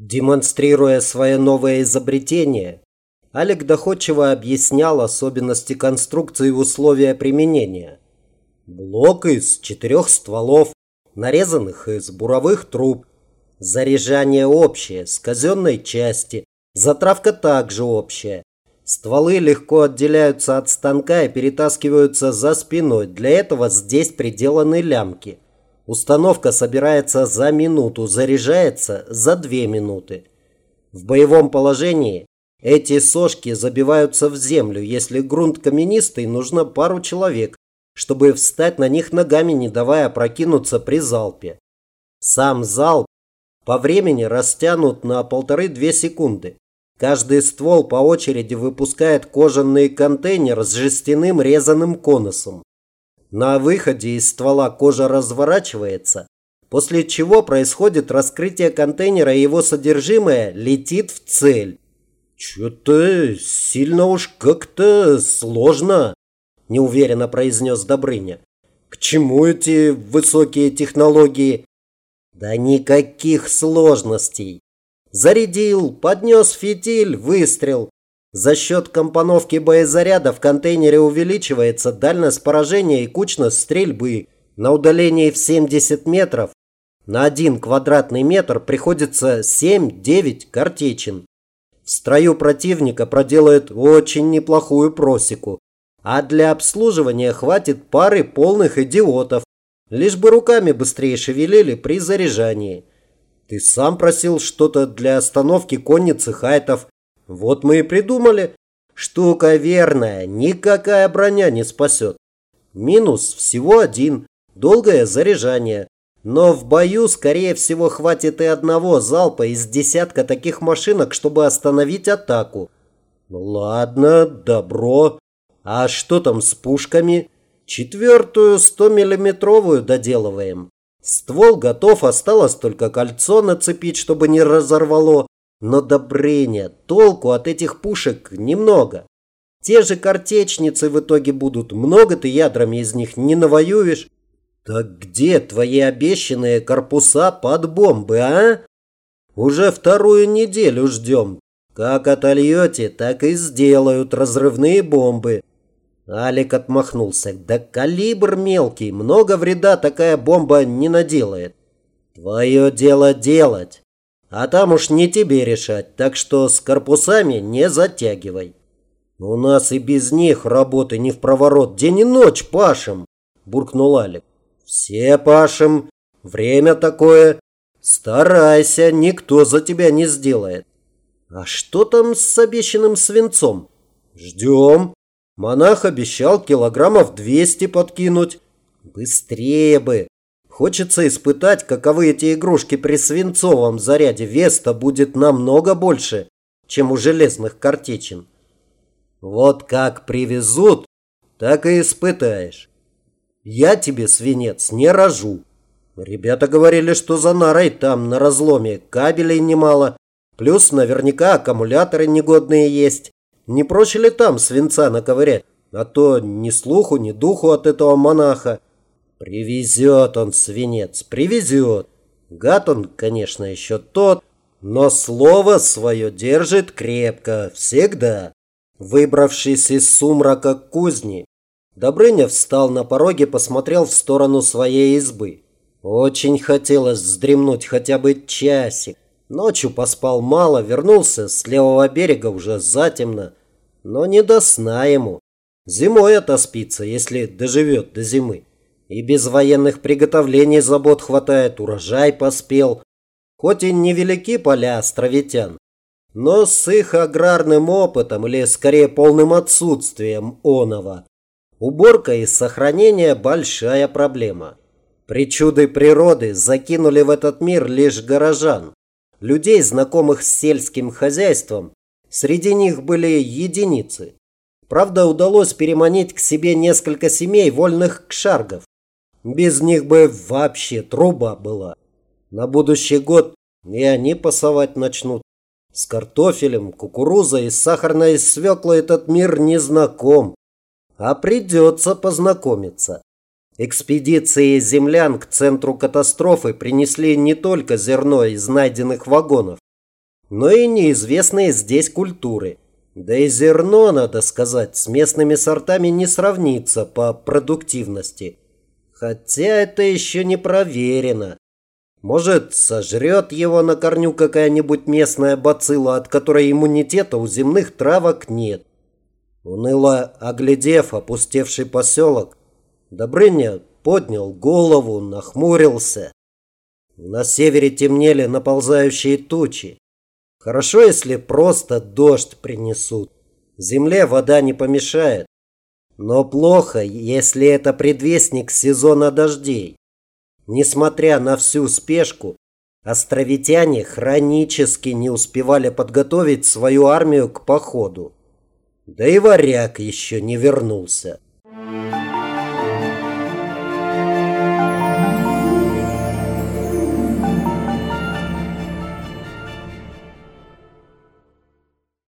Демонстрируя свое новое изобретение, Алик доходчиво объяснял особенности конструкции и условия применения. Блок из четырех стволов, нарезанных из буровых труб. Заряжание общее, с казенной части. Затравка также общая. Стволы легко отделяются от станка и перетаскиваются за спиной. Для этого здесь приделаны лямки. Установка собирается за минуту, заряжается за две минуты. В боевом положении эти сошки забиваются в землю. Если грунт каменистый, нужно пару человек, чтобы встать на них ногами, не давая опрокинуться при залпе. Сам залп по времени растянут на полторы-две секунды. Каждый ствол по очереди выпускает кожаный контейнер с жестяным резаным конусом. На выходе из ствола кожа разворачивается, после чего происходит раскрытие контейнера и его содержимое летит в цель. «Чё-то сильно уж как-то сложно», – неуверенно произнес Добрыня. «К чему эти высокие технологии?» «Да никаких сложностей. Зарядил, поднес фитиль, выстрел. За счет компоновки боезаряда в контейнере увеличивается дальность поражения и кучность стрельбы. На удалении в 70 метров на один квадратный метр приходится 7-9 картечин в строю противника проделает очень неплохую просеку. А для обслуживания хватит пары полных идиотов. Лишь бы руками быстрее шевелили при заряжании. Ты сам просил что-то для остановки конницы хайтов. Вот мы и придумали. Штука верная, никакая броня не спасет. Минус всего один. Долгое заряжание. Но в бою, скорее всего, хватит и одного залпа из десятка таких машинок, чтобы остановить атаку. Ладно, добро. А что там с пушками? Четвертую 100-миллиметровую доделываем. Ствол готов, осталось только кольцо нацепить, чтобы не разорвало. Но добрения, толку от этих пушек немного. Те же картечницы в итоге будут. Много ты ядрами из них не навоюешь. Так где твои обещанные корпуса под бомбы, а? Уже вторую неделю ждем. Как отольете, так и сделают разрывные бомбы. Алик отмахнулся. Да калибр мелкий, много вреда такая бомба не наделает. Твое дело делать. А там уж не тебе решать, так что с корпусами не затягивай. У нас и без них работы не в проворот, день и ночь пашем, буркнул Алик. Все пашем. Время такое. Старайся, никто за тебя не сделает. А что там с обещанным свинцом? Ждем. Монах обещал килограммов 200 подкинуть. Быстрее бы. Хочется испытать, каковы эти игрушки при свинцовом заряде. Веста будет намного больше, чем у железных картечин. Вот как привезут, так и испытаешь. Я тебе, свинец, не рожу. Ребята говорили, что за нарой там на разломе кабелей немало. Плюс наверняка аккумуляторы негодные есть. Не проще ли там свинца наковырять? А то ни слуху, ни духу от этого монаха. Привезет он свинец, привезет. Гад он, конечно, еще тот, но слово свое держит крепко, всегда. Выбравшись из сумрака кузни, Добрыня встал на пороге, посмотрел в сторону своей избы. Очень хотелось вздремнуть хотя бы часик. Ночью поспал мало, вернулся с левого берега уже затемно. Но не до сна ему. Зимой отоспится, если доживет до зимы. И без военных приготовлений забот хватает, урожай поспел. Хоть и невелики поля островитян, но с их аграрным опытом, или скорее полным отсутствием оного, Уборка и сохранение – большая проблема. Причуды природы закинули в этот мир лишь горожан. Людей, знакомых с сельским хозяйством, среди них были единицы. Правда, удалось переманить к себе несколько семей вольных кшаргов. Без них бы вообще труба была. На будущий год и они пасовать начнут. С картофелем, кукурузой и сахарной свеклой этот мир не знаком а придется познакомиться. Экспедиции землян к центру катастрофы принесли не только зерно из найденных вагонов, но и неизвестные здесь культуры. Да и зерно, надо сказать, с местными сортами не сравнится по продуктивности. Хотя это еще не проверено. Может, сожрет его на корню какая-нибудь местная бацилла, от которой иммунитета у земных травок нет. Уныло оглядев опустевший поселок, Добрыня поднял голову, нахмурился. На севере темнели наползающие тучи. Хорошо, если просто дождь принесут. Земле вода не помешает. Но плохо, если это предвестник сезона дождей. Несмотря на всю спешку, островитяне хронически не успевали подготовить свою армию к походу. Да и варяг еще не вернулся.